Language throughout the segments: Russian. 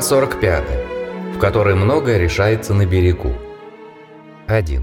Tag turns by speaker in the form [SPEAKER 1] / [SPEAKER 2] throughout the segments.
[SPEAKER 1] Глава 45, в которой многое решается на берегу. 1.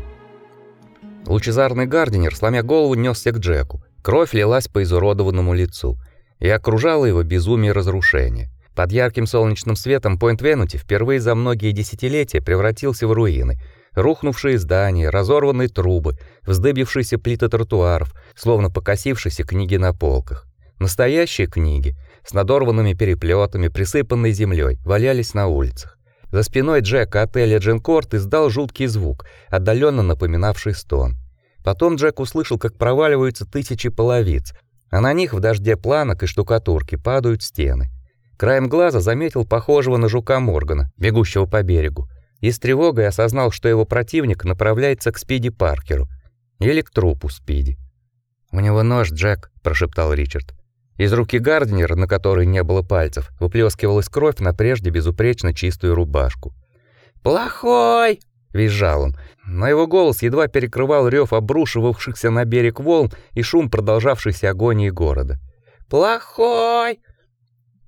[SPEAKER 1] Лучезарный Гардинер, сломя голову, несся к Джеку. Кровь лилась по изуродованному лицу и окружала его безумие разрушения. Под ярким солнечным светом Пойнт-Венути впервые за многие десятилетия превратился в руины. Рухнувшие здания, разорванные трубы, вздыбившиеся плиты тротуаров, словно покосившиеся книги на полках. Настоящие книги, с надорванными переплетами, присыпанной землей, валялись на улицах. За спиной Джека отеля Дженкорт издал жуткий звук, отдаленно напоминавший стон. Потом Джек услышал, как проваливаются тысячи половиц, а на них в дожде планок и штукатурки падают стены. Краем глаза заметил похожего на жука Моргана, бегущего по берегу, и с тревогой осознал, что его противник направляется к Спиди Паркеру или к трупу Спиди. "У него нож, Джек", прошептал Ричард. Из руки Гарднера, на которой не было пальцев, выплескивалась кровь на прежде безупречно чистую рубашку. "Плохой!" визжал он, но его голос едва перекрывал рев обрушивавшихся на берег волн и шум продолжавшейся агонии города. "Плохой!"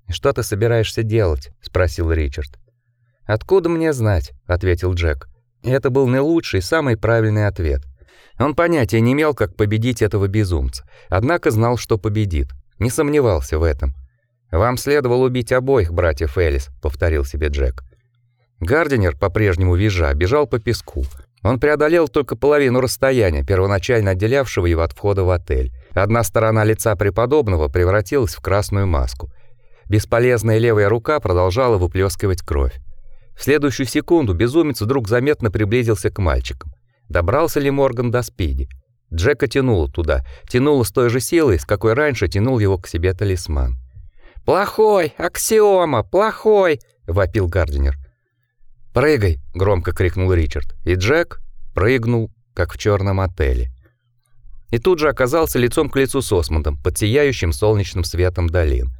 [SPEAKER 1] "Что ты собираешься делать?" спросил Ричард. "Откуда мне знать?" ответил Джек. И это был не лучший, самый правильный ответ. Он понятия не имел, как победить этого безумца, однако знал, что победит. Не сомневался в этом. Вам следовало убить обоих братьев Элис, повторил себе Джек. Гардинер, по-прежнему визжа, бежал по песку. Он преодолел только половину расстояния, первоначально отделявшего его от входа в отель. Одна сторона лица преподобного превратилась в красную маску. Бесполезная левая рука продолжала выплескивать кровь. В следующую секунду безумец вдруг заметно приблизился к мальчикам. Добрался ли Морган до Спиди? Джека тянуло туда, тянуло с той же силой, с какой раньше тянул его к себе талисман. «Плохой! Аксиома! Плохой!» — вопил Гардинер. «Прыгай!» — громко крикнул Ричард, и Джек прыгнул, как в черном отеле. И тут же оказался лицом к лицу с Осмондом, под сияющим солнечным светом долин.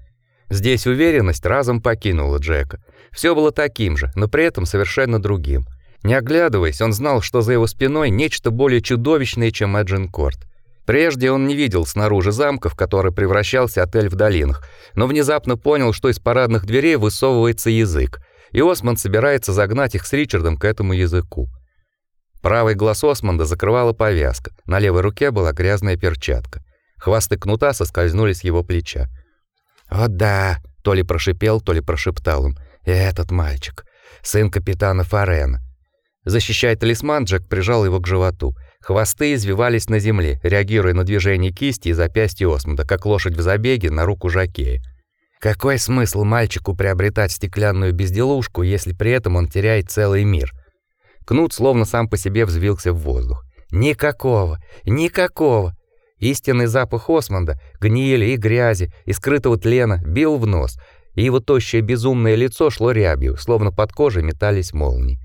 [SPEAKER 1] Здесь уверенность разом покинула Джека. Все было таким же, но при этом совершенно другим — не оглядываясь, он знал, что за его спиной нечто более чудовищное, чем Эджинкорт. Прежде он не видел снаружи замка, в который превращался отель в долинах, но внезапно понял, что из парадных дверей высовывается язык, и Осман собирается загнать их с Ричардом к этому языку. Правый глаз Османда закрывала повязка, на левой руке была грязная перчатка. Хвосты кнута соскользнули с его плеча. «О да!» — то ли прошипел, то ли прошептал он. «Этот мальчик, сын капитана Фарена. Защищая талисман, Джек прижал его к животу. Хвосты извивались на земле, реагируя на движение кисти и запястья Осмонда, как лошадь в забеге на руку жокея. Какой смысл мальчику приобретать стеклянную безделушку, если при этом он теряет целый мир? Кнут словно сам по себе взвился в воздух. Никакого, никакого. Истинный запах Осмонда, гнили и грязи, и скрытого тлена бил в нос, и его тощее безумное лицо шло рябью, словно под кожей метались молнии.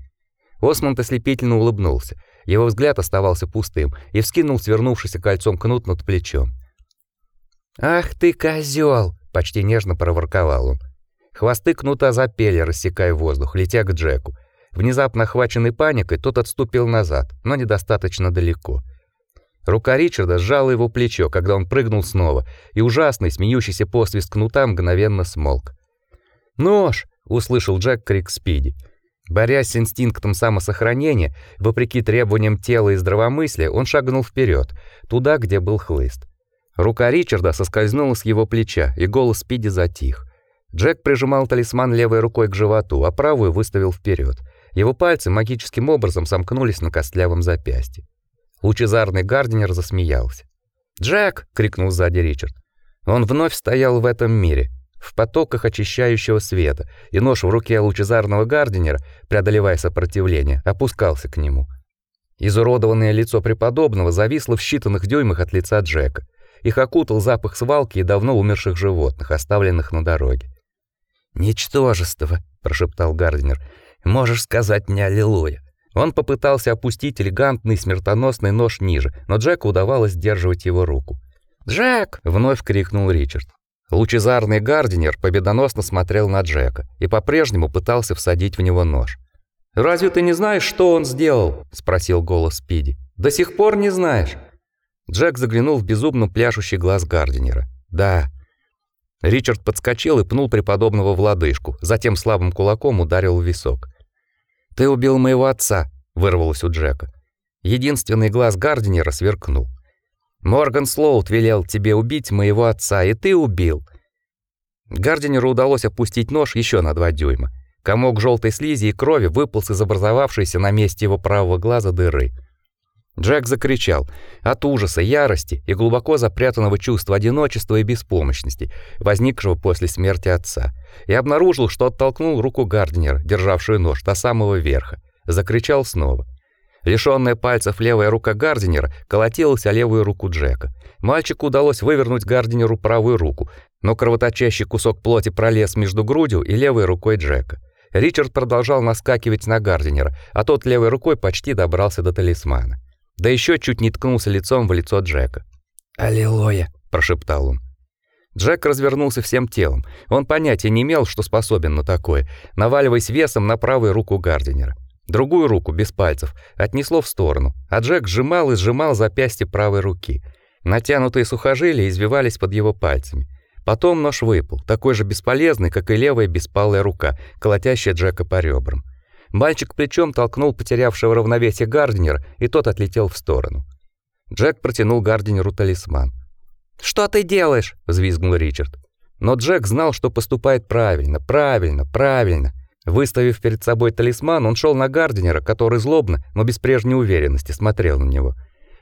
[SPEAKER 1] Осмонд ослепительно улыбнулся. Его взгляд оставался пустым и вскинул свернувшийся кольцом кнут над плечом. «Ах ты, козел! почти нежно проворковал он. Хвосты кнута запели, рассекая воздух, летя к Джеку. Внезапно охваченный паникой, тот отступил назад, но недостаточно далеко. Рука Ричарда сжала его плечо, когда он прыгнул снова, и ужасный смеющийся посвист кнута мгновенно смолк. «Нож!» — услышал Джек крик Спиди. Борясь с инстинктом самосохранения, вопреки требованиям тела и здравомыслия, он шагнул вперед, туда, где был хлыст. Рука Ричарда соскользнула с его плеча, и голос Спиди затих. Джек прижимал талисман левой рукой к животу, а правую выставил вперед. Его пальцы магическим образом сомкнулись на костлявом запястье. Лучезарный Гардинер засмеялся. "Джек!" крикнул сзади Ричард. Он вновь стоял в этом мире, в потоках очищающего света, и нож в руке лучезарного Гардинера, преодолевая сопротивление, опускался к нему. Изуродованное лицо преподобного зависло в считанных дюймах от лица Джека. Их окутал запах свалки и давно умерших животных, оставленных на дороге. «Ничтожество», — прошептал Гардинер, — «можешь сказать мне аллилуйя». Он попытался опустить элегантный смертоносный нож ниже, но Джеку удавалось сдерживать его руку. «Джек!» — вновь крикнул Ричард. Лучезарный Гардинер победоносно смотрел на Джека и по-прежнему пытался всадить в него нож. «Разве ты не знаешь, что он сделал?» – спросил голос Спиди. «До сих пор не знаешь?» Джек заглянул в безумно пляшущий глаз Гардинера. «Да». Ричард подскочил и пнул преподобного в лодыжку, затем слабым кулаком ударил в висок. «Ты убил моего отца», — вырвалось у Джека. Единственный глаз Гардинера сверкнул. «Морган Слоут велел тебе убить моего отца, и ты убил». Гардинеру удалось опустить нож еще на два дюйма. Комок желтой слизи и крови выполз из образовавшейся на месте его правого глаза дыры. Джек закричал от ужаса, ярости и глубоко запрятанного чувства одиночества и беспомощности, возникшего после смерти отца, и обнаружил, что оттолкнул руку Гарднера, державшую нож до самого верха. Закричал снова. Лишённая пальцев левая рука Гардинера колотилась о левую руку Джека. Мальчику удалось вывернуть Гардинеру правую руку, но кровоточащий кусок плоти пролез между грудью и левой рукой Джека. Ричард продолжал наскакивать на Гардинера, а тот левой рукой почти добрался до талисмана. Да еще чуть не ткнулся лицом в лицо Джека.
[SPEAKER 2] «Аллилуйя!»
[SPEAKER 1] – прошептал он. Джек развернулся всем телом. Он понятия не имел, что способен на такое, наваливаясь весом на правую руку Гардинера. Другую руку, без пальцев, отнесло в сторону, а Джек сжимал и сжимал запястье правой руки. Натянутые сухожилия извивались под его пальцами. Потом нож выпал, такой же бесполезный, как и левая беспалая рука, колотящая Джека по ребрам. Мальчик плечом толкнул потерявшего равновесие Гарднера, и тот отлетел в сторону. Джек протянул Гарднеру талисман. "Что ты делаешь?" взвизгнул Ричард. Но Джек знал, что поступает правильно, правильно, правильно. Выставив перед собой талисман, он шел на Гарднера, который злобно, но без прежней уверенности смотрел на него.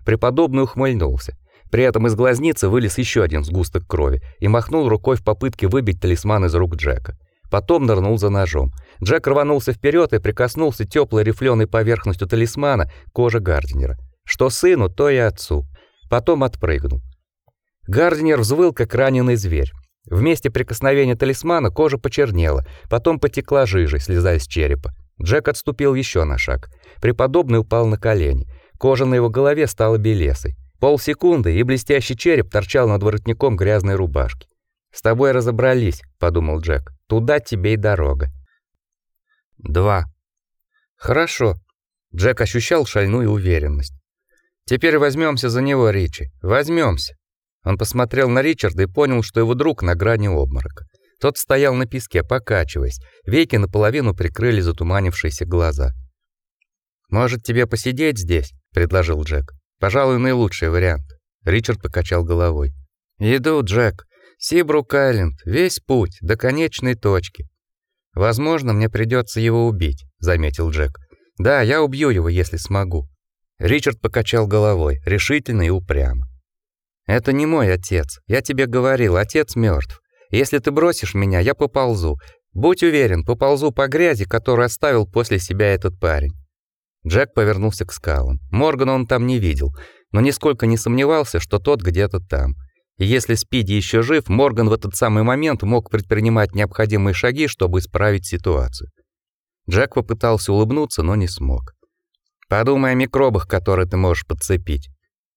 [SPEAKER 1] Преподобный ухмыльнулся. При этом из глазницы вылез еще один сгусток крови и махнул рукой в попытке выбить талисман из рук Джека. Потом нырнул за ножом. Джек рванулся вперед и прикоснулся теплой рифленой поверхностью талисмана кожи Гардинера. Что сыну, то и отцу. Потом отпрыгнул. Гардинер взвыл, как раненый зверь. Вместе прикосновения талисмана кожа почернела, потом потекла жижа, слезая с черепа. Джек отступил еще на шаг. Преподобный упал на колени. Кожа на его голове стала белесой. Полсекунды, и блестящий череп торчал над воротником грязной рубашки. С тобой разобрались, подумал Джек. Туда тебе и дорога. Два. Хорошо. Джек ощущал шальную уверенность. Теперь возьмемся за него, Ричи. Возьмемся. Он посмотрел на Ричарда и понял, что его друг на грани обморока. Тот стоял на песке, покачиваясь. Веки наполовину прикрыли затуманившиеся глаза. Может, тебе посидеть здесь, предложил Джек. Пожалуй, наилучший вариант. Ричард покачал головой. Иду, Джек. Сибрук-Айленд, весь путь до конечной точки. Возможно, мне придется его убить, заметил Джек. Да, я убью его, если смогу. Ричард покачал головой, решительно и упрямо. Это не мой отец. Я тебе говорил, отец мертв. Если ты бросишь меня, я поползу. Будь уверен, поползу по грязи, которую оставил после себя этот парень. Джек повернулся к скалам. Моргана он там не видел, но нисколько не сомневался, что тот где-то там. И если Спиди еще жив, Морган в этот самый момент мог предпринимать необходимые шаги, чтобы исправить ситуацию. Джек попытался улыбнуться, но не смог. Подумай о микробах, которые ты можешь подцепить.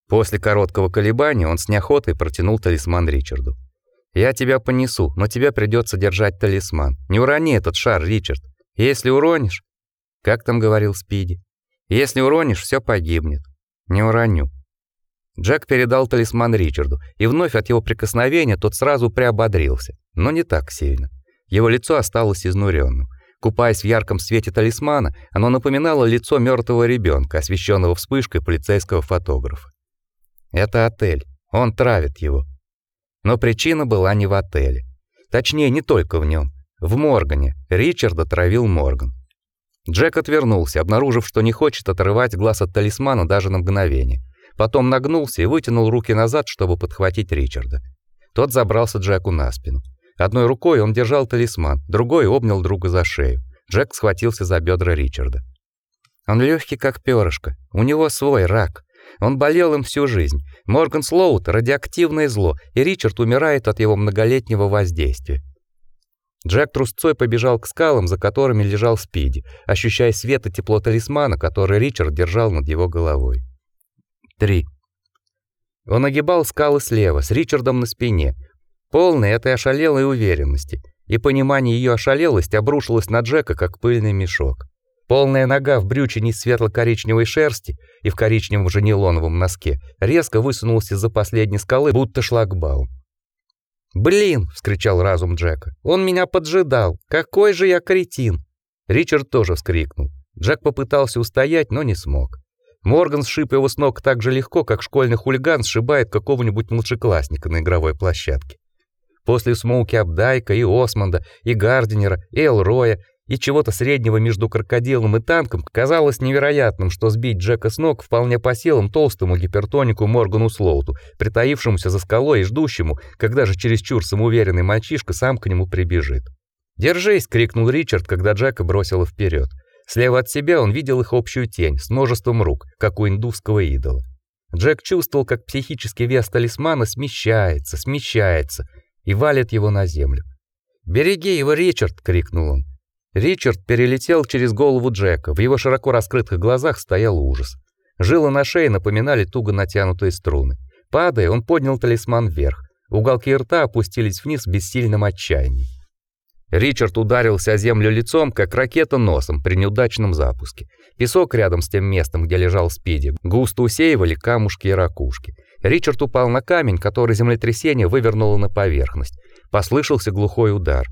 [SPEAKER 1] После короткого колебания он с неохотой протянул талисман Ричарду. Я тебя понесу, но тебе придется держать талисман. Не урони этот шар, Ричард. Если уронишь, как там говорил Спиди, если уронишь, все погибнет. Не уроню. Джек передал талисман Ричарду, и вновь от его прикосновения тот сразу приободрился, но не так сильно. Его лицо осталось изнуренным. Купаясь в ярком свете талисмана, оно напоминало лицо мертвого ребенка, освещенного вспышкой полицейского фотографа. Это отель. Он травит его. Но причина была не в отеле. Точнее, не только в нем. В Моргане. Ричарда травил Морган. Джек отвернулся, обнаружив, что не хочет отрывать глаз от талисмана даже на мгновение. Потом нагнулся и вытянул руки назад, чтобы подхватить Ричарда. Тот забрался Джеку на спину. Одной рукой он держал талисман, другой обнял друга за шею. Джек схватился за бедра Ричарда. Он легкий как перышко. У него свой рак. Он болел им всю жизнь. Морган Слоут радиоактивное зло, и Ричард умирает от его многолетнего воздействия. Джек трусцой побежал к скалам, за которыми лежал Спиди, ощущая свет и тепло талисмана, который Ричард держал над его головой. Три. Он огибал скалы слева, с Ричардом на спине, полный этой ошалелой уверенности, и понимание ее ошалелости обрушилось на Джека, как пыльный мешок. Полная нога в брючине из светло-коричневой шерсти и в коричневом же нейлоновом носке резко высунулась из-за последней скалы, будто шлагбаум. «Блин!» — вскричал разум Джека. «Он меня поджидал! Какой же я кретин!» Ричард тоже вскрикнул. Джек попытался устоять, но не смог. Морган сшиб его с ног так же легко, как школьный хулиган сшибает какого-нибудь младшеклассника на игровой площадке. После Смоуки Абдайка и Осмонда, и Гардинера, и Элроя, и чего-то среднего между крокодилом и танком, казалось невероятным, что сбить Джека с ног вполне по силам толстому гипертонику Моргану Слоуту, притаившемуся за скалой и ждущему, когда же чересчур самоуверенный мальчишка сам к нему прибежит. «Держись!» — крикнул Ричард, когда Джека бросило вперед. Слева от себя он видел их общую тень с множеством рук, как у индусского идола. Джек чувствовал, как психический вес талисмана смещается, смещается и валит его на землю. «Береги его, Ричард!» — крикнул он. Ричард перелетел через голову Джека. В его широко раскрытых глазах стоял ужас. Жилы на шее напоминали туго натянутые струны. Падая, он поднял талисман вверх. Уголки рта опустились вниз в бессильном отчаянии. Ричард ударился о землю лицом, как ракета носом при неудачном запуске. Песок рядом с тем местом, где лежал Спиди, густо усеивали камушки и ракушки. Ричард упал на камень, который землетрясение вывернуло на поверхность. Послышался глухой удар.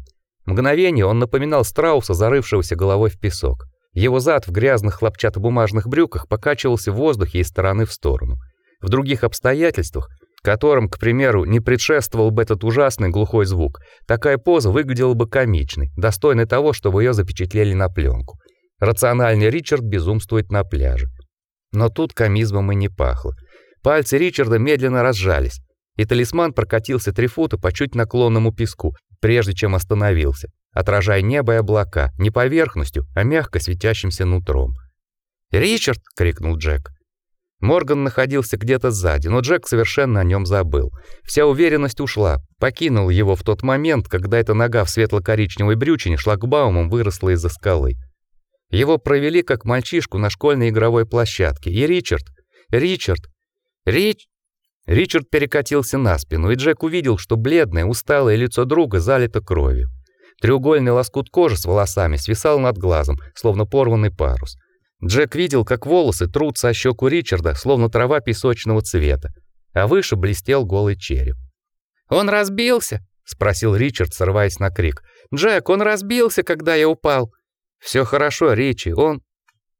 [SPEAKER 1] Мгновение он напоминал страуса, зарывшегося головой в песок. Его зад в грязных хлопчатобумажных брюках покачивался в воздухе из стороны в сторону. В других обстоятельствах которым, к примеру, не предшествовал бы этот ужасный глухой звук. Такая поза выглядела бы комичной, достойной того, чтобы ее запечатлели на пленку. Рациональный Ричард безумствует на пляже. Но тут комизмом и не пахло. Пальцы Ричарда медленно разжались, и талисман прокатился три фута по чуть наклонному песку, прежде чем остановился, отражая небо и облака не поверхностью, а мягко светящимся нутром. "Ричард!" крикнул Джек. Морган находился где-то сзади, но Джек совершенно о нем забыл. Вся уверенность ушла, покинул его в тот момент, когда эта нога в светло-коричневой брючине шлагбаумом выросла из-за скалы. Его провели как мальчишку на школьной игровой площадке, и Ричард, Ричард, Рич Ричард перекатился на спину, и Джек увидел, что бледное, усталое лицо друга залито кровью. Треугольный лоскут кожи с волосами свисал над глазом, словно порванный парус. Джек видел, как волосы трутся о щеку Ричарда, словно трава песочного цвета, а выше блестел голый череп. «Он разбился?» — спросил Ричард, срываясь на крик. «Джек, он разбился, когда я упал!» «Все хорошо, Ричи, он...»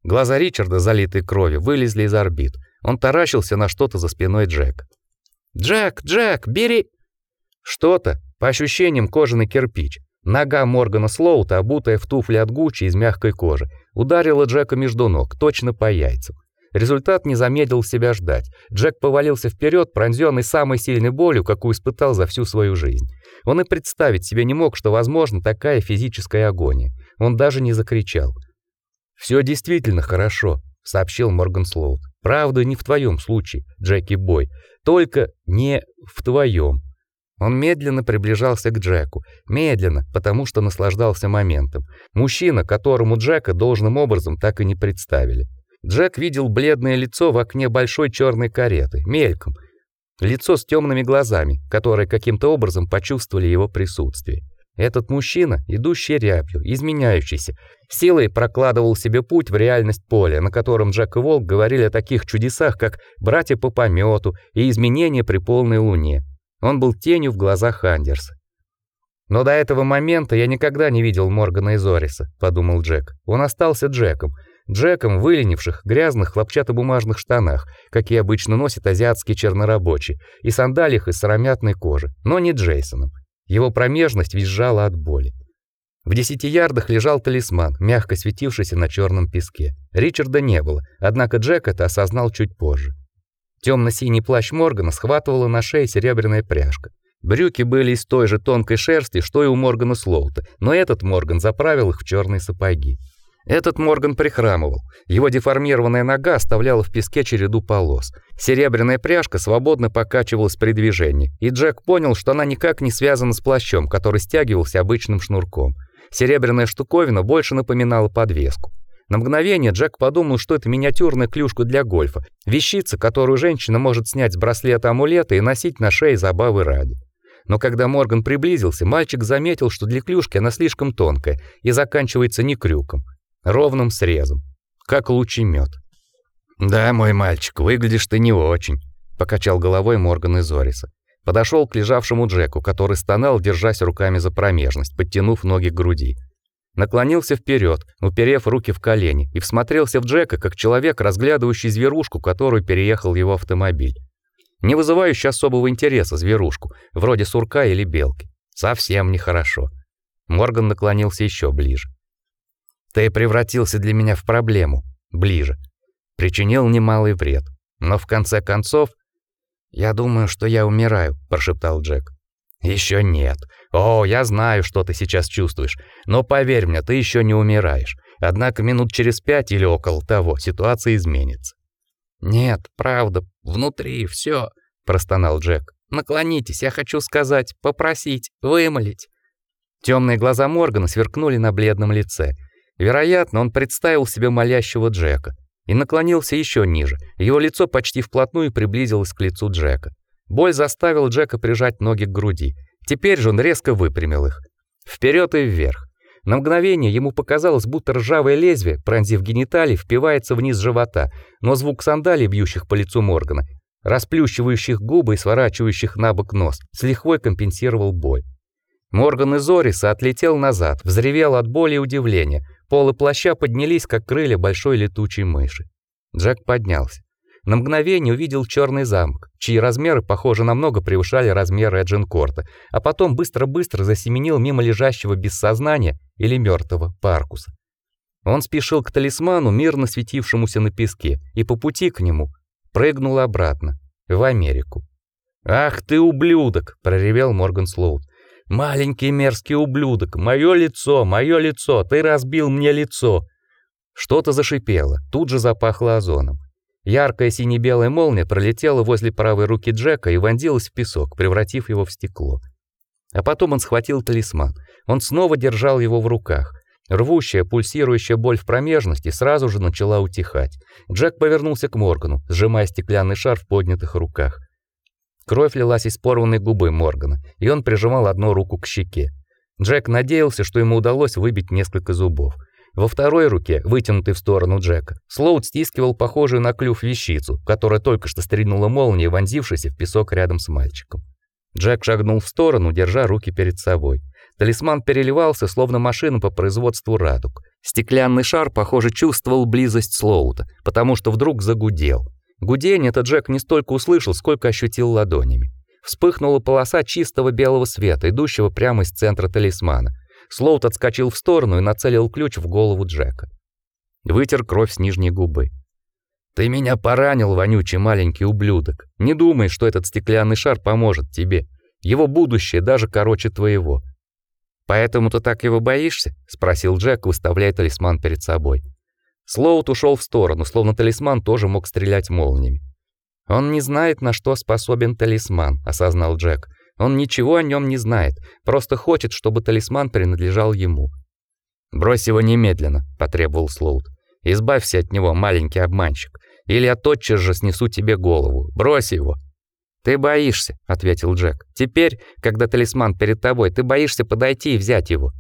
[SPEAKER 1] Глаза Ричарда, залитые кровью, вылезли из орбит. Он таращился на что-то за спиной Джека. «Джек, Джек, бери...» Что-то, по ощущениям кожаный кирпич, Нога Моргана Слоута, обутая в туфли от Гуччи из мягкой кожи, ударила Джека между ног, точно по яйцам. Результат не замедлил себя ждать. Джек повалился вперед, пронзенный самой сильной болью, какую испытал за всю свою жизнь. Он и представить себе не мог, что возможна такая физическая агония. Он даже не закричал. «Все действительно хорошо», — сообщил Морган Слоут. «Правда, не в твоем случае, Джеки Бой. Только не в твоем. Он медленно приближался к Джеку, медленно, потому что наслаждался моментом. Мужчина, которому Джека должным образом так и не представили. Джек видел бледное лицо в окне большой черной кареты, мельком. Лицо с темными глазами, которые каким-то образом почувствовали его присутствие. Этот мужчина, идущий рябью, изменяющийся, силой прокладывал себе путь в реальность поля, на котором Джек и Волк говорили о таких чудесах, как братья по помету и изменения при полной луне. Он был тенью в глазах Андерса. Но до этого момента я никогда не видел Моргана и Зориса, подумал Джек. Он остался Джеком, Джеком в выленивших, грязных хлопчатобумажных штанах, какие обычно носят азиатские чернорабочие, и сандалиях из сыромятной кожи, но не Джейсоном. Его промежность визжала от боли. В десяти ярдах лежал талисман, мягко светившийся на черном песке. Ричарда не было, однако Джек это осознал чуть позже. Темно-синий плащ Моргана схватывала на шее серебряная пряжка. Брюки были из той же тонкой шерсти, что и у Моргана Слоута, но этот Морган заправил их в черные сапоги. Этот Морган прихрамывал. Его деформированная нога оставляла в песке череду полос. Серебряная пряжка свободно покачивалась при движении, и Джек понял, что она никак не связана с плащом, который стягивался обычным шнурком. Серебряная штуковина больше напоминала подвеску. На мгновение Джек подумал, что это миниатюрная клюшка для гольфа, вещица, которую женщина может снять с браслета амулета и носить на шее забавы ради. Но когда Морган приблизился, мальчик заметил, что для клюшки она слишком тонкая и заканчивается не крюком, ровным срезом, как лучемет. «Да, мой мальчик, выглядишь ты не очень», — покачал головой Морган из Ориса. Подошел к лежавшему Джеку, который стонал, держась руками за промежность, подтянув ноги к груди. Наклонился вперед, уперев руки в колени, и всмотрелся в Джека, как человек, разглядывающий зверушку, которую переехал его автомобиль. Не вызывающий особого интереса зверушку, вроде сурка или белки. Совсем нехорошо. Морган наклонился еще ближе. Ты превратился для меня в проблему. Ближе. Причинил немалый вред. Но в конце концов «Я думаю, что я умираю», – прошептал Джек. Еще нет. О, я знаю, что ты сейчас чувствуешь. Но поверь мне, ты еще не умираешь. Однако минут через пять или около того ситуация изменится. Нет, правда, внутри все, простонал Джек. Наклонитесь, я хочу сказать, попросить, вымолить. Темные глаза Моргана сверкнули на бледном лице. Вероятно, он представил себе молящего Джека и наклонился еще ниже. Его лицо почти вплотную приблизилось к лицу Джека. Боль заставила Джека прижать ноги к груди. Теперь же он резко выпрямил их. Вперед и вверх. На мгновение ему показалось, будто ржавое лезвие, пронзив гениталии, впивается вниз живота, но звук сандалий, бьющих по лицу Моргана, расплющивающих губы и сворачивающих на бок нос, с лихвой компенсировал боль. Морган из Ориса отлетел назад, взревел от боли и удивления. Полы плаща поднялись, как крылья большой летучей мыши. Джек поднялся. На мгновение увидел черный замок, чьи размеры, похоже, намного превышали размеры Эджинкорта, а потом быстро-быстро засеменил мимо лежащего без сознания или мертвого Паркуса. Он спешил к талисману, мирно светившемуся на песке, и по пути к нему прыгнул обратно, в Америку. «Ах ты, ублюдок!» — проревел Морган Слоут. «Маленький мерзкий ублюдок! Мое лицо, мое лицо! Ты разбил мне лицо!» Что-то зашипело, тут же запахло озоном. Яркая сине-белая молния пролетела возле правой руки Джека и вонзилась в песок, превратив его в стекло. А потом он схватил талисман. Он снова держал его в руках. Рвущая, пульсирующая боль в промежности сразу же начала утихать. Джек повернулся к Моргану, сжимая стеклянный шар в поднятых руках. Кровь лилась из порванной губы Моргана, и он прижимал одну руку к щеке. Джек надеялся, что ему удалось выбить несколько зубов. Во второй руке, вытянутой в сторону Джека, Слоуд стискивал похожую на клюв вещицу, которая только что стрельнула молнией, вонзившись в песок рядом с мальчиком. Джек шагнул в сторону, держа руки перед собой. Талисман переливался, словно машина по производству радуг. Стеклянный шар, похоже, чувствовал близость Слоута, потому что вдруг загудел. Гудение этот Джек не столько услышал, сколько ощутил ладонями. Вспыхнула полоса чистого белого света, идущего прямо из центра талисмана. Слоут отскочил в сторону и нацелил ключ в голову Джека. Вытер кровь с нижней губы. Ты меня поранил, вонючий маленький ублюдок. Не думай, что этот стеклянный шар поможет тебе. Его будущее даже короче твоего. Поэтому ты так его боишься? спросил Джек, выставляя талисман перед собой. Слоут ушел в сторону, словно талисман тоже мог стрелять молниями. Он не знает, на что способен талисман, осознал Джек. Он ничего о нем не знает, просто хочет, чтобы талисман принадлежал ему. Брось его немедленно, потребовал Слоут. Избавься от него, маленький обманщик, или я тотчас же снесу тебе голову. Брось его. Ты боишься, ответил Джек. Теперь, когда талисман перед тобой, ты боишься подойти и взять его.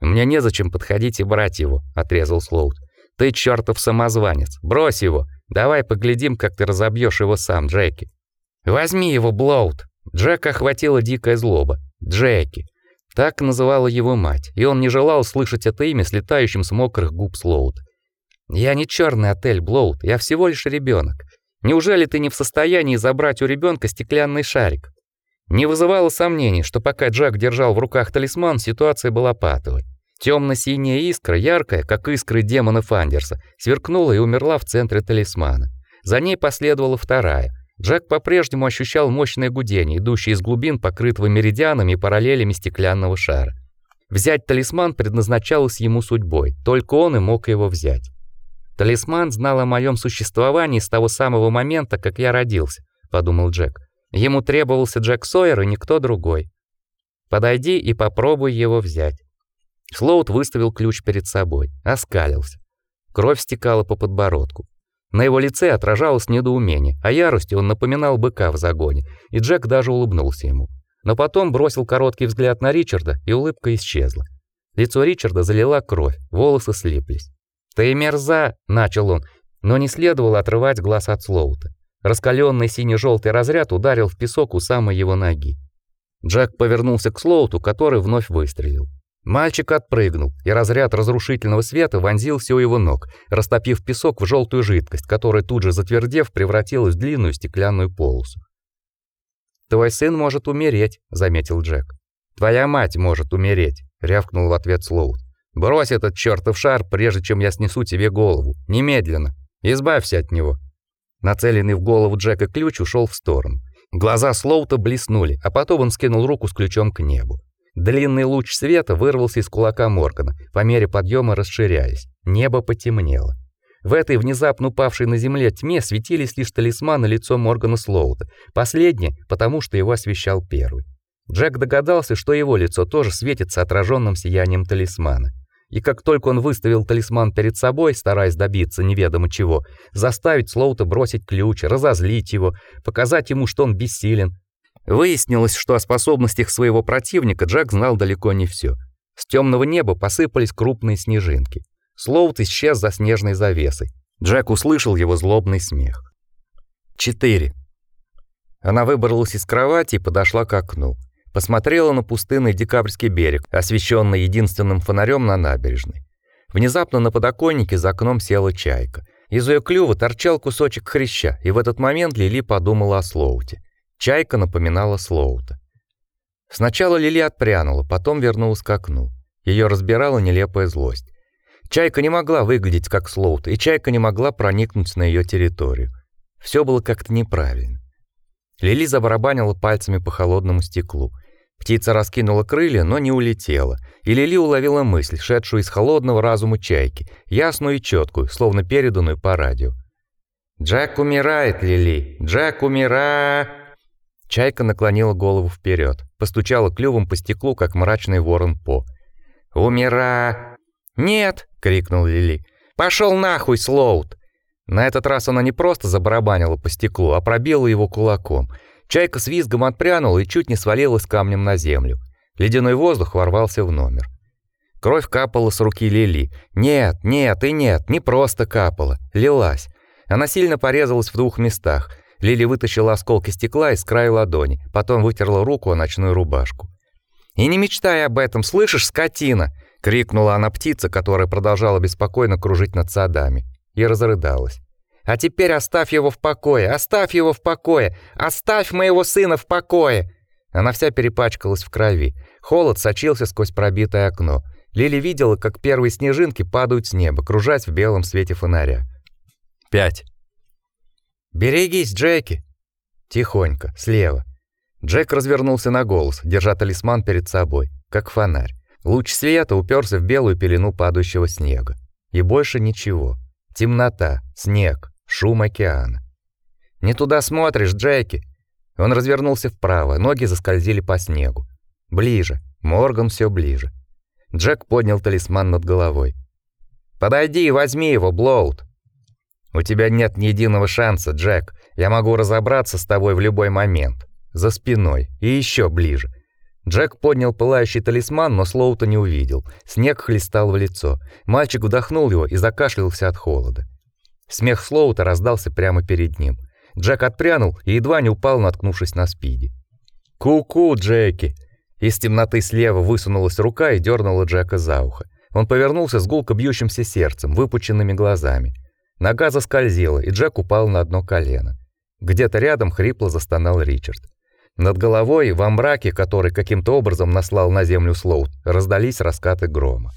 [SPEAKER 1] Мне незачем подходить и брать его, отрезал Слоут. Ты чертов самозванец. Брось его. Давай поглядим, как ты разобьешь его сам, Джеки. Возьми его, Блоут, Джека охватила дикая злоба. Джеки. Так называла его мать, и он не желал слышать это имя слетающим с мокрых губ Слоут. «Я не черный отель, Блоут, я всего лишь ребенок. Неужели ты не в состоянии забрать у ребенка стеклянный шарик?» Не вызывало сомнений, что пока Джек держал в руках талисман, ситуация была патовой. Темно-синяя искра, яркая, как искры демонов Андерса, сверкнула и умерла в центре талисмана. За ней последовала вторая, Джек по-прежнему ощущал мощное гудение, идущее из глубин покрытого меридианами и параллелями стеклянного шара. Взять талисман предназначалось ему судьбой, только он и мог его взять. Талисман знал о моем существовании с того самого момента, как я родился, подумал Джек. Ему требовался Джек Сойер и никто другой. Подойди и попробуй его взять. Слоут выставил ключ перед собой, оскалился. Кровь стекала по подбородку. На его лице отражалось недоумение, а яростью он напоминал быка в загоне, и Джек даже улыбнулся ему. Но потом бросил короткий взгляд на Ричарда, и улыбка исчезла. Лицо Ричарда залила кровь, волосы слиплись. "Ты мерза", начал он, но не следовало отрывать глаз от Слоута. Раскаленный сине желтый разряд ударил в песок у самой его ноги. Джек повернулся к Слоуту, который вновь выстрелил. Мальчик отпрыгнул, и разряд разрушительного света вонзился у его ног, растопив песок в желтую жидкость, которая тут же затвердев превратилась в длинную стеклянную полосу. Твой сын может умереть, заметил Джек. Твоя мать может умереть, рявкнул в ответ Слоут. Брось этот чертов шар, прежде чем я снесу тебе голову. Немедленно. Избавься от него. Нацеленный в голову Джека ключ ушел в сторону. Глаза Слоута блеснули, а потом он скинул руку с ключом к небу. Длинный луч света вырвался из кулака Моргана, по мере подъема расширяясь. Небо потемнело. В этой внезапно упавшей на земле тьме светились лишь талисман и лицо Моргана Слоута. Последнее, потому что его освещал первый. Джек догадался, что его лицо тоже светится отраженным сиянием талисмана. И как только он выставил талисман перед собой, стараясь добиться неведомо чего, заставить Слоута бросить ключ, разозлить его, показать ему, что он бессилен, выяснилось, что о способностях своего противника Джек знал далеко не все. С темного неба посыпались крупные снежинки. Слоут исчез за снежной завесой. Джек услышал его злобный смех. 4. Она выбралась из кровати и подошла к окну посмотрела на пустынный декабрьский берег, освещенный единственным фонарем на набережной. Внезапно на подоконнике за окном села чайка. Из ее клюва торчал кусочек хряща, и в этот момент Лили подумала о Слоуте. Чайка напоминала Слоута. Сначала Лили отпрянула, потом вернулась к окну. Ее разбирала нелепая злость. Чайка не могла выглядеть как Слоут, и Чайка не могла проникнуть на ее территорию. Все было как-то неправильно. Лили забарабанила пальцами по холодному стеклу. Птица раскинула крылья, но не улетела. И Лили уловила мысль, шедшую из холодного разума чайки, ясную и четкую, словно переданную по радио. «Джек умирает, Лили! Джек умира!» Чайка наклонила голову вперед, постучала клювом по стеклу, как мрачный ворон По. «Умира!» «Нет!» — крикнул Лили. «Пошел нахуй, Слоут!» На этот раз она не просто забарабанила по стеклу, а пробила его кулаком. Чайка с визгом отпрянула и чуть не свалилась камнем на землю. Ледяной воздух ворвался в номер. Кровь капала с руки Лили. Нет, нет и нет, не просто капала, лилась. Она сильно порезалась в двух местах. Лили вытащила осколки стекла из края ладони, потом вытерла руку о ночную рубашку. «И не мечтай об этом, слышишь, скотина!» — крикнула она птице, которая продолжала беспокойно кружить над садами и разрыдалась. А теперь оставь его в покое, оставь его в покое, оставь моего сына в покое. Она вся перепачкалась в крови. Холод сочился сквозь пробитое окно. Лили видела, как первые снежинки падают с неба, кружась в белом свете фонаря. Пять. Берегись, Джеки. Тихонько, слева. Джек развернулся на голос, держа талисман перед собой, как фонарь. Луч света уперся в белую пелену падающего снега. И больше ничего. Темнота, снег, шум океана. Не туда смотришь, Джеки. Он развернулся вправо, ноги заскользили по снегу. Ближе, Морган все ближе. Джек поднял талисман над головой. Подойди и возьми его, Блоут. У тебя нет ни единого шанса, Джек. Я могу разобраться с тобой в любой момент. За спиной и еще ближе. Джек поднял пылающий талисман, но Слоута не увидел. Снег хлестал в лицо. Мальчик вдохнул его и закашлялся от холода. Смех Слоута раздался прямо перед ним. Джек отпрянул и едва не упал, наткнувшись на Спиди. «Ку-ку, Джеки!» Из темноты слева высунулась рука и дернула Джека за ухо. Он повернулся с гулко бьющимся сердцем, выпученными глазами. Нога заскользила, и Джек упал на одно колено. Где-то рядом хрипло застонал Ричард. Над головой, во мраке, который каким-то образом наслал на землю Слоут, раздались раскаты грома.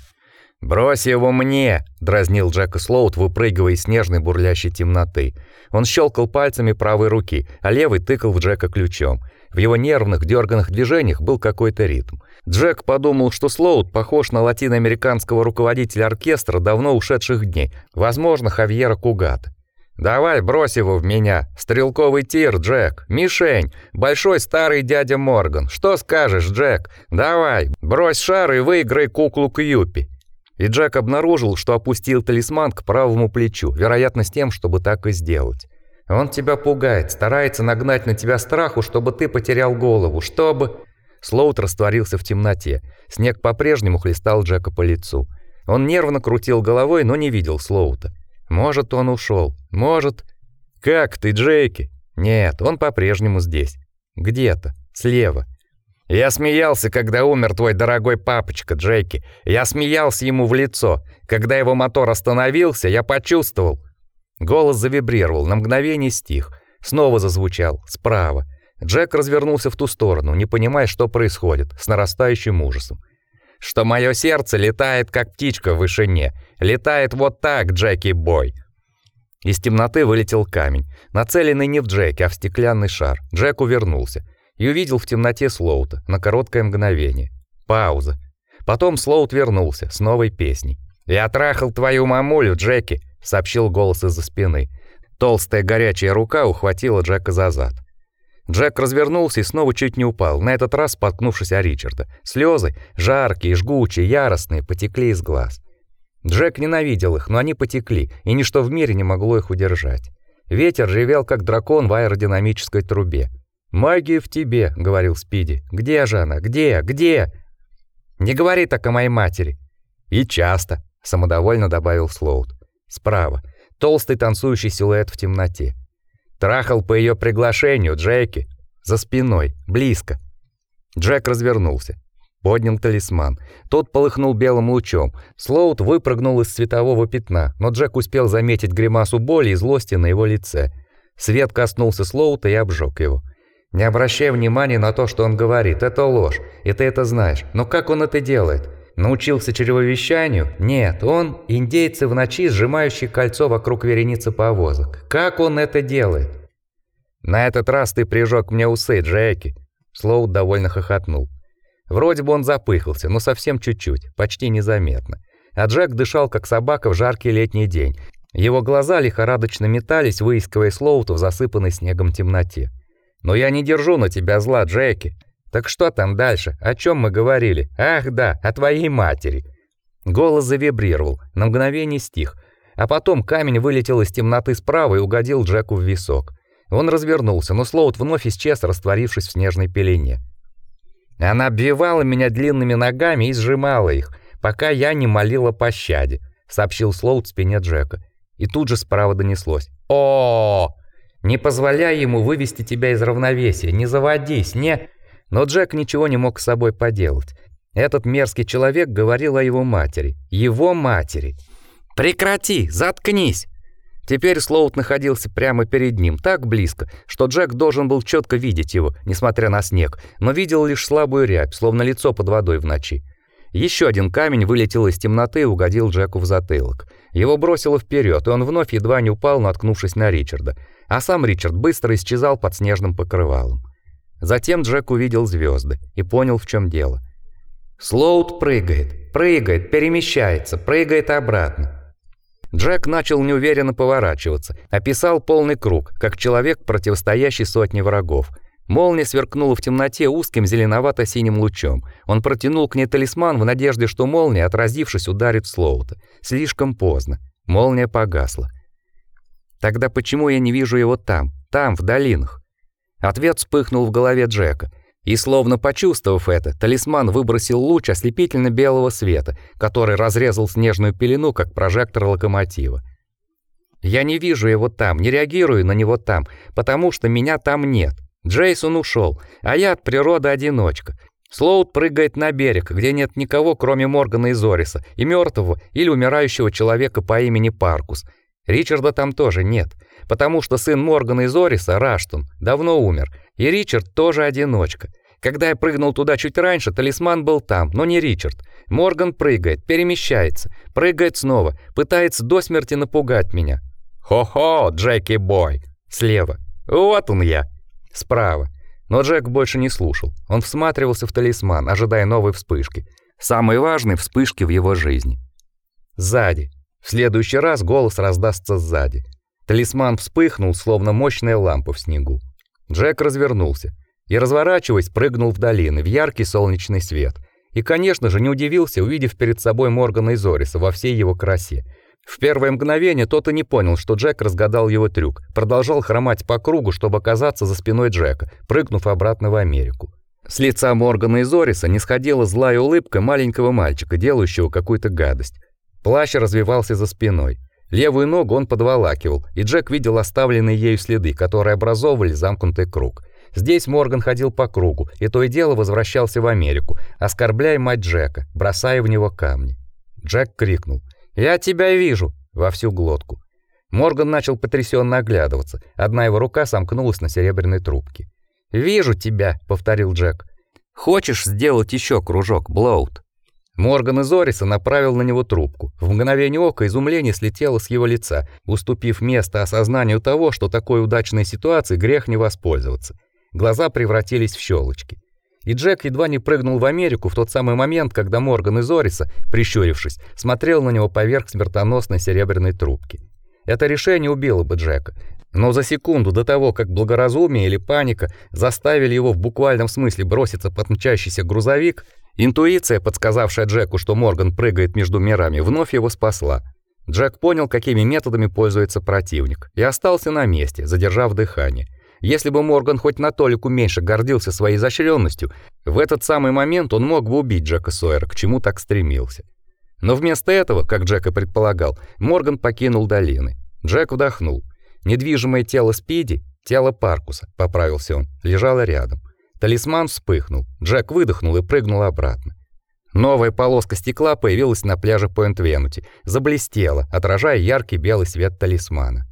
[SPEAKER 1] «Брось его мне!» — дразнил Джека Слоут, выпрыгивая из снежной бурлящей темноты. Он щелкал пальцами правой руки, а левый тыкал в Джека ключом. В его нервных, дерганных движениях был какой-то ритм. Джек подумал, что Слоут похож на латиноамериканского руководителя оркестра давно ушедших дней, возможно, Хавьера Кугата. Давай, брось его в меня. Стрелковый тир, Джек. Мишень. Большой старый дядя Морган. Что скажешь, Джек? Давай, брось шар и выиграй куклу Кьюпи. И Джек обнаружил, что опустил талисман к правому плечу, вероятно, с тем, чтобы так и сделать. Он тебя пугает, старается нагнать на тебя страху, чтобы ты потерял голову, чтобы Слоут растворился в темноте. Снег по-прежнему хлестал Джека по лицу. Он нервно крутил головой, но не видел Слоута. Может, он ушел, может. Как ты, Джейки? Нет, он по-прежнему здесь. Где-то, слева. Я смеялся, когда умер твой дорогой папочка, Джейки. Я смеялся ему в лицо. Когда его мотор остановился, я почувствовал. Голос завибрировал, на мгновение стих. Снова зазвучал, справа. Джек развернулся в ту сторону, не понимая, что происходит, с нарастающим ужасом. Что мое сердце летает, как птичка в вышине. Летает вот так, Джеки-бой. Из темноты вылетел камень, нацеленный не в Джеки, а в стеклянный шар. Джек увернулся и увидел в темноте Слоута на короткое мгновение. Пауза. Потом Слоут вернулся с новой песней. «Я трахал твою мамулю, Джеки», — сообщил голос из-за спины. Толстая горячая рука ухватила Джека за зад. Джек развернулся и снова чуть не упал, на этот раз споткнувшись о Ричарда. Слезы, жаркие, жгучие, яростные, потекли из глаз. Джек ненавидел их, но они потекли, и ничто в мире не могло их удержать. Ветер ревел, как дракон в аэродинамической трубе. «Магия в тебе», — говорил Спиди. «Где же она? Где? Где?» «Не говори так о моей матери». «И часто», — самодовольно добавил Слоут. «Справа. Толстый танцующий силуэт в темноте. Трахал по ее приглашению, Джеки. За спиной, близко». Джек развернулся. Поднял талисман. Тот полыхнул белым лучом. Слоут выпрыгнул из светового пятна, но Джек успел заметить гримасу боли и злости на его лице. Свет коснулся Слоута и обжег его. Не обращай внимания на то, что он говорит. Это ложь, и ты это знаешь. Но как он это делает? Научился чревовещанию? Нет, он индейцы в ночи, сжимающий кольцо вокруг вереницы повозок. Как он это делает? На этот раз ты прижег мне усы, Джеки. Слоут довольно хохотнул. Вроде бы он запыхался, но совсем чуть-чуть, почти незаметно. А Джек дышал как собака в жаркий летний день. Его глаза лихорадочно метались, выискивая Слоута в засыпанной снегом темноте. Но я не держу на тебя зла, Джеки. Так что там дальше? О чем мы говорили? Ах, да, о твоей матери. Голос завибрировал, на мгновение стих, а потом камень вылетел из темноты справа и угодил Джеку в висок. Он развернулся, но Слоут вновь исчез, растворившись в снежной пелене. Она обвивала меня длинными ногами и сжимала их, пока я не молила о пощаде, сообщил Слоут спине Джека. И тут же справа донеслось: "О!" Не позволяй ему вывести тебя из равновесия, не заводись, не... Но Джек ничего не мог с собой поделать. Этот мерзкий человек говорил о его матери, его матери. Прекрати, заткнись. Теперь Слоут находился прямо перед ним, так близко, что Джек должен был четко видеть его, несмотря на снег, но видел лишь слабую рябь, словно лицо под водой в ночи. Еще один камень вылетел из темноты и угодил Джеку в затылок. Его бросило вперед, и он вновь едва не упал, наткнувшись на Ричарда а сам Ричард быстро исчезал под снежным покрывалом. Затем Джек увидел звезды и понял, в чем дело. Слоут прыгает, прыгает, перемещается, прыгает обратно. Джек начал неуверенно поворачиваться, описал полный круг, как человек, противостоящий сотне врагов. Молния сверкнула в темноте узким зеленовато-синим лучом. Он протянул к ней талисман в надежде, что молния, отразившись, ударит Слоута. Слишком поздно. Молния погасла. Тогда почему я не вижу его там, там, в долинах? Ответ вспыхнул в голове Джека. И словно почувствовав это, талисман выбросил луч ослепительно-белого света, который разрезал снежную пелену, как прожектор локомотива. Я не вижу его там, не реагирую на него там, потому что меня там нет. Джейсон ушел, а я от природы одиночка. Слоут прыгает на берег, где нет никого, кроме Моргана и Зориса, и мертвого или умирающего человека по имени Паркус — Ричарда там тоже нет, потому что сын Моргана из Ориса, Раштон, давно умер, и Ричард тоже одиночка. Когда я прыгнул туда чуть раньше, талисман был там, но не Ричард. Морган прыгает, перемещается, прыгает снова, пытается до смерти напугать меня. Хо-хо, Джеки бой. Слева. Вот он я. Справа. Но Джек больше не слушал. Он всматривался в талисман, ожидая новой вспышки, самой важной вспышки в его жизни. Сзади. В следующий раз голос раздастся сзади. Талисман вспыхнул, словно мощная лампа в снегу. Джек развернулся и, разворачиваясь, прыгнул в долины, в яркий солнечный свет. И, конечно же, не удивился, увидев перед собой Моргана и Зориса во всей его красе. В первое мгновение тот и не понял, что Джек разгадал его трюк, продолжал хромать по кругу, чтобы оказаться за спиной Джека, прыгнув обратно в Америку. С лица Моргана и Зориса не сходила злая улыбка маленького мальчика, делающего какую-то гадость. Плащ развивался за спиной. Левую ногу он подволакивал, и Джек видел оставленные ею следы, которые образовывали замкнутый круг. Здесь Морган ходил по кругу, и то и дело возвращался в Америку, оскорбляя мать Джека, бросая в него камни. Джек крикнул: "Я тебя вижу!" во всю глотку. Морган начал потрясенно оглядываться. Одна его рука сомкнулась на серебряной трубке. "Вижу тебя", повторил Джек. "Хочешь сделать еще кружок, Блоут?" Морган из Ориса направил на него трубку. В мгновение ока изумление слетело с его лица, уступив место осознанию того, что такой удачной ситуации грех не воспользоваться. Глаза превратились в щелочки. И Джек едва не прыгнул в Америку в тот самый момент, когда Морган из Ориса, прищурившись, смотрел на него поверх смертоносной серебряной трубки. Это решение убило бы Джека, но за секунду до того, как благоразумие или паника заставили его в буквальном смысле броситься под мчащийся грузовик, Интуиция, подсказавшая Джеку, что Морган прыгает между мирами, вновь его спасла. Джек понял, какими методами пользуется противник, и остался на месте, задержав дыхание. Если бы Морган хоть на толику меньше гордился своей изощренностью, в этот самый момент он мог бы убить Джека Сойера, к чему так стремился. Но вместо этого, как Джек и предполагал, Морган покинул долины. Джек вдохнул. Недвижимое тело Спиди, тело Паркуса, поправился он, лежало рядом. Талисман вспыхнул. Джек выдохнул и прыгнул обратно. Новая полоска стекла появилась на пляже Пойнт-Венути, заблестела, отражая яркий белый свет талисмана.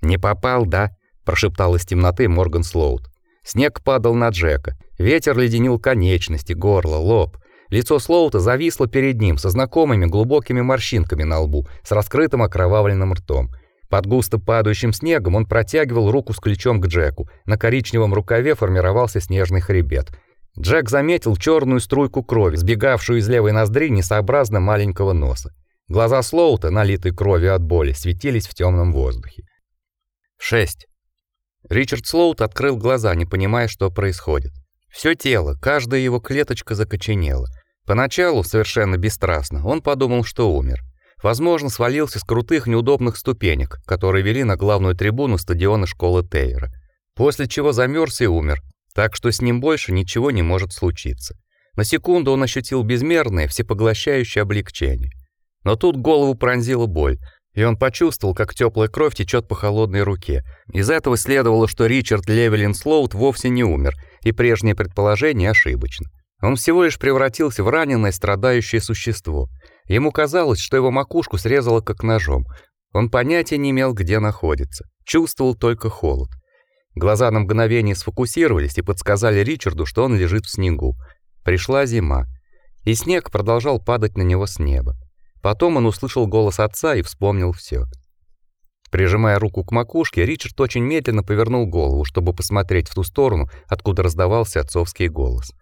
[SPEAKER 1] "Не попал, да?" прошептал из темноты Морган Слоут. Снег падал на Джека. Ветер леденил конечности, горло, лоб. Лицо Слоута зависло перед ним со знакомыми глубокими морщинками на лбу, с раскрытым окровавленным ртом. Под густо падающим снегом он протягивал руку с ключом к Джеку. На коричневом рукаве формировался снежный хребет. Джек заметил черную струйку крови, сбегавшую из левой ноздри несообразно маленького носа. Глаза Слоута, налитые кровью от боли, светились в темном воздухе. 6. Ричард Слоут открыл глаза, не понимая, что происходит. Все тело, каждая его клеточка закоченела. Поначалу, совершенно бесстрастно, он подумал, что умер. Возможно, свалился с крутых неудобных ступенек, которые вели на главную трибуну стадиона школы Тейера. После чего замерз и умер, так что с ним больше ничего не может случиться. На секунду он ощутил безмерное, всепоглощающее облегчение. Но тут голову пронзила боль, и он почувствовал, как теплая кровь течет по холодной руке. Из этого следовало, что Ричард Левелин Слоут вовсе не умер, и прежнее предположение ошибочно. Он всего лишь превратился в раненое, страдающее существо. Ему казалось, что его макушку срезало как ножом. Он понятия не имел, где находится. Чувствовал только холод. Глаза на мгновение сфокусировались и подсказали Ричарду, что он лежит в снегу. Пришла зима, и снег продолжал падать на него с неба. Потом он услышал голос отца и вспомнил все. Прижимая руку к макушке, Ричард очень медленно повернул голову, чтобы посмотреть в ту сторону, откуда раздавался отцовский голос.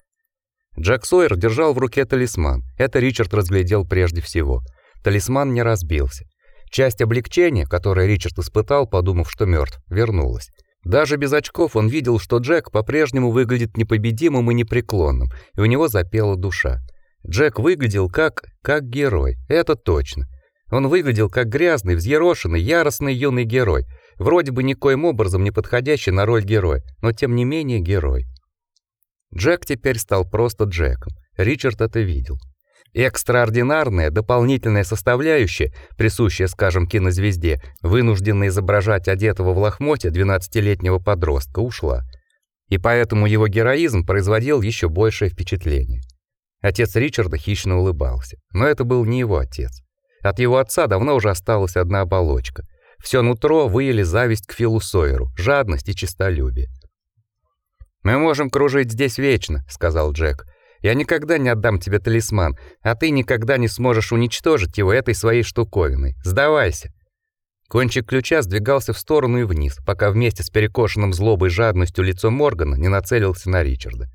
[SPEAKER 1] Джек Сойер держал в руке талисман. Это Ричард разглядел прежде всего. Талисман не разбился. Часть облегчения, которое Ричард испытал, подумав, что мертв, вернулась. Даже без очков он видел, что Джек по-прежнему выглядит непобедимым и непреклонным, и у него запела душа. Джек выглядел как как герой. Это точно. Он выглядел как грязный, взъерошенный, яростный юный герой, вроде бы никоим образом не подходящий на роль героя, но тем не менее герой. Джек теперь стал просто Джеком. Ричард это видел. Экстраординарная дополнительная составляющая, присущая, скажем, кинозвезде, вынужденная изображать одетого в лохмотья 12-летнего подростка, ушла. И поэтому его героизм производил еще большее впечатление. Отец Ричарда хищно улыбался, но это был не его отец. От его отца давно уже осталась одна оболочка. Все нутро выели зависть к Филу Сойеру, жадность и честолюбие. Мы можем кружить здесь вечно, сказал Джек. Я никогда не отдам тебе талисман, а ты никогда не сможешь уничтожить его этой своей штуковиной. Сдавайся. Кончик ключа сдвигался в сторону и вниз, пока вместе с перекошенным злобой и жадностью лицом Моргана не нацелился на Ричарда.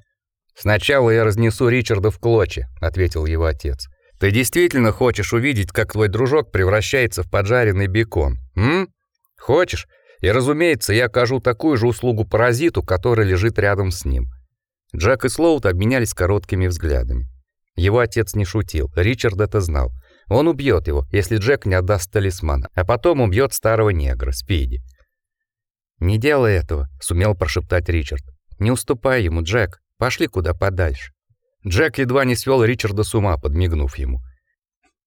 [SPEAKER 1] Сначала я разнесу Ричарда в клочья, ответил его отец. Ты действительно хочешь увидеть, как твой дружок превращается в поджаренный бекон? М? Хочешь? И, разумеется, я окажу такую же услугу паразиту, который лежит рядом с ним. Джек и Слоут обменялись короткими взглядами. Его отец не шутил, Ричард это знал. Он убьет его, если Джек не отдаст талисман, а потом убьет старого негра, Спиди. «Не делай этого», — сумел прошептать Ричард. «Не уступай ему, Джек. Пошли куда подальше». Джек едва не свел Ричарда с ума, подмигнув ему.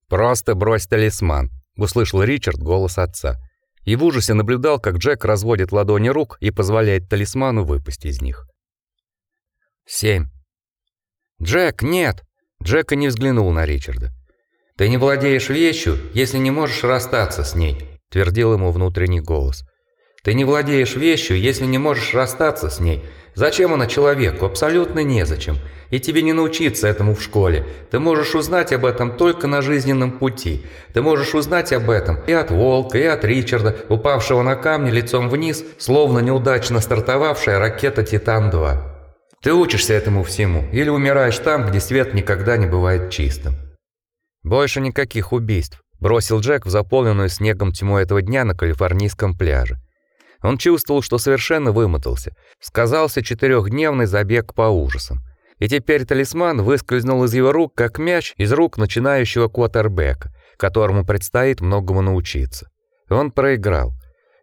[SPEAKER 1] «Просто брось талисман», услышал Ричард голос отца. И в ужасе наблюдал, как Джек разводит ладони рук и позволяет талисману выпасть из них. Семь. Джек, нет. Джек и не взглянул на Ричарда. Ты не владеешь вещью, если не можешь расстаться с ней, твердил ему внутренний голос. Ты не владеешь вещью, если не можешь расстаться с ней. Зачем она человеку? Абсолютно незачем. И тебе не научиться этому в школе. Ты можешь узнать об этом только на жизненном пути. Ты можешь узнать об этом и от Волка, и от Ричарда, упавшего на камни лицом вниз, словно неудачно стартовавшая ракета «Титан-2». Ты учишься этому всему или умираешь там, где свет никогда не бывает чистым. Больше никаких убийств, бросил Джек в заполненную снегом тьму этого дня на калифорнийском пляже. Он чувствовал, что совершенно вымотался. Сказался четырехдневный забег по ужасам. И теперь талисман выскользнул из его рук, как мяч из рук начинающего квотербека, которому предстоит многому научиться. Он проиграл.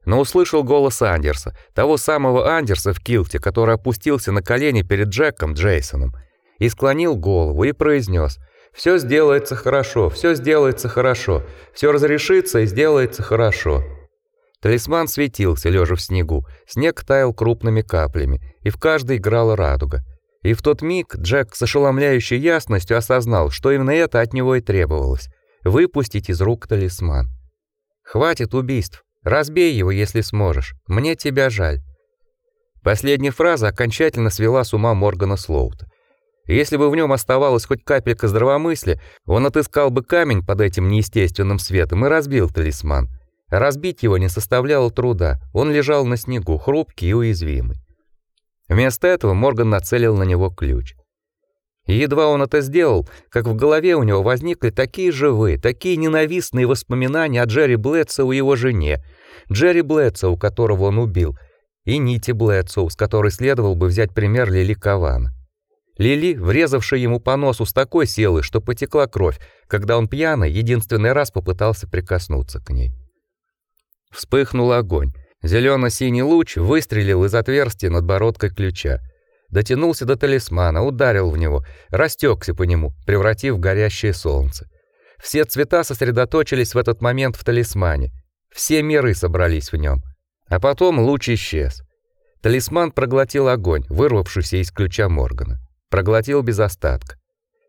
[SPEAKER 1] Но услышал голос Андерса, того самого Андерса в килте, который опустился на колени перед Джеком Джейсоном, и склонил голову и произнес: «Все сделается хорошо, все сделается хорошо, все разрешится и сделается хорошо». Талисман светился, лежа в снегу. Снег таял крупными каплями, и в каждой играла радуга. И в тот миг Джек с ошеломляющей ясностью осознал, что именно это от него и требовалось выпустить из рук талисман. Хватит убийств. Разбей его, если сможешь. Мне тебя жаль. Последняя фраза окончательно свела с ума Моргана Слоута. Если бы в нем оставалась хоть капелька здравомыслия, он отыскал бы камень под этим неестественным светом и разбил талисман. Разбить его не составляло труда. Он лежал на снегу, хрупкий и уязвимый. Вместо этого Морган нацелил на него ключ. И едва он это сделал, как в голове у него возникли такие живые, такие ненавистные воспоминания о Джерри Блэдсоу и его жене, Джерри Блэдсоу, которого он убил, и Нити Блэдсоу, с которой следовало бы взять пример Лили Кавана. Лили, врезавшая ему по носу с такой силой, что потекла кровь, когда он пьяный единственный раз попытался прикоснуться к ней. Вспыхнул огонь. Зелено-синий луч выстрелил из отверстия над бородкой ключа. Дотянулся до талисмана, ударил в него, растекся по нему, превратив в горящее солнце. Все цвета сосредоточились в этот момент в талисмане. Все миры собрались в нем. А потом луч исчез. Талисман проглотил огонь, вырвавшийся из ключа Моргана. Проглотил без остатка.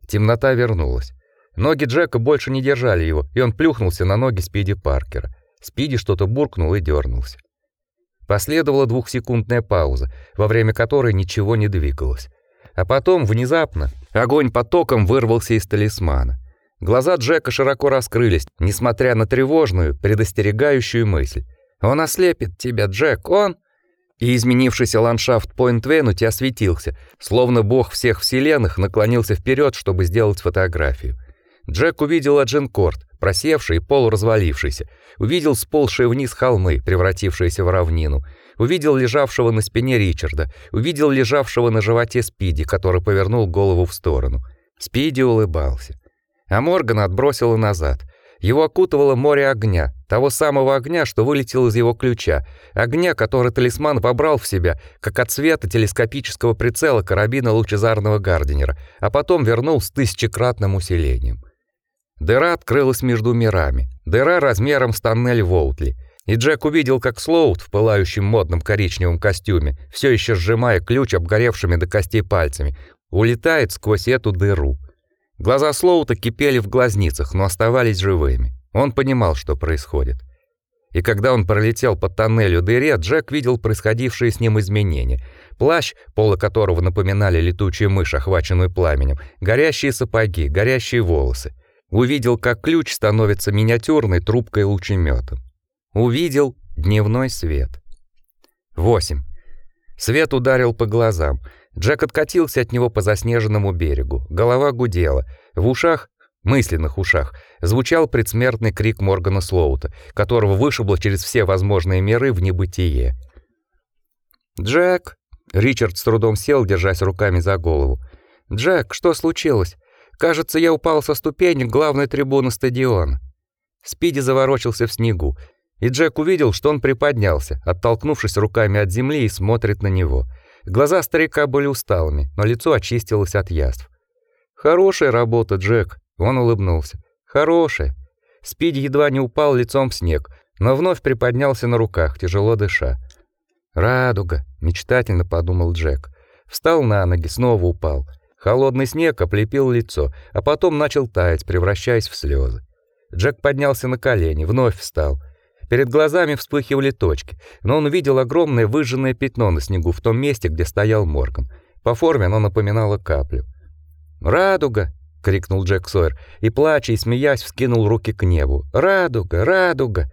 [SPEAKER 1] Темнота вернулась. Ноги Джека больше не держали его, и он плюхнулся на ноги Спиди Паркера. Спиди что-то буркнул и дернулся. Последовала двухсекундная пауза, во время которой ничего не двигалось. А потом внезапно огонь потоком вырвался из талисмана. Глаза Джека широко раскрылись, несмотря на тревожную, предостерегающую мысль. Он ослепит тебя, Джек, он и изменившийся ландшафт Пойнт-Венути осветился, словно бог всех вселенных наклонился вперед, чтобы сделать фотографию. Джек увидел Аджинкорт, просевший и полуразвалившийся, увидел сползшие вниз холмы, превратившиеся в равнину, увидел лежавшего на спине Ричарда, увидел лежавшего на животе Спиди, который повернул голову в сторону. Спиди улыбался. А Морган отбросило назад. Его окутывало море огня, того самого огня, что вылетел из его ключа, огня, который талисман вобрал в себя, как от света телескопического прицела карабина лучезарного Гардинера, а потом вернул с тысячекратным усилением. Дыра открылась между мирами. Дыра размером с тоннель Воутли. И Джек увидел, как Слоут в пылающем модном коричневом костюме, все еще сжимая ключ обгоревшими до костей пальцами, улетает сквозь эту дыру. Глаза Слоута кипели в глазницах, но оставались живыми. Он понимал, что происходит. И когда он пролетел по тоннелю дыре, Джек видел происходившие с ним изменения. Плащ, полы которого напоминали летучую мышь, охваченную пламенем, горящие сапоги, горящие волосы. Увидел, как ключ становится миниатюрной трубкой лучемета. Увидел дневной свет. 8. Свет ударил по глазам. Джек откатился от него по заснеженному берегу. Голова гудела. В ушах, мысленных ушах, звучал предсмертный крик Моргана Слоута, которого вышибло через все возможные миры в небытие. «Джек!» Ричард с трудом сел, держась руками за голову. «Джек, что случилось? Кажется, я упал со ступенек главной трибуны стадиона. Спиди заворочился в снегу, и Джек увидел, что он приподнялся, оттолкнувшись руками от земли и смотрит на него. Глаза старика были усталыми, но лицо очистилось от язв. Хорошая работа, Джек, он улыбнулся. Хорошая. Спиди едва не упал лицом в снег, но вновь приподнялся на руках, тяжело дыша. «Радуга», — мечтательно подумал Джек. Встал на ноги, снова упал. Холодный снег облепил лицо, а потом начал таять, превращаясь в слезы. Джек поднялся на колени, вновь встал. Перед глазами вспыхивали точки, но он увидел огромное выжженное пятно на снегу в том месте, где стоял Морган. По форме оно напоминало каплю. «Радуга!» — крикнул Джек Сойер и, плача и смеясь, вскинул руки к небу. «Радуга! Радуга!»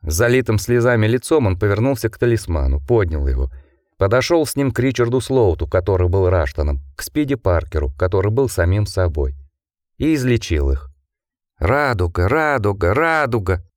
[SPEAKER 1] С залитым слезами лицом он повернулся к талисману, поднял его. Подошел с ним к Ричарду Слоуту, который был Раштоном, к Спиди Паркеру, который был самим собой. И излечил их. «Радуга! Радуга! Радуга!»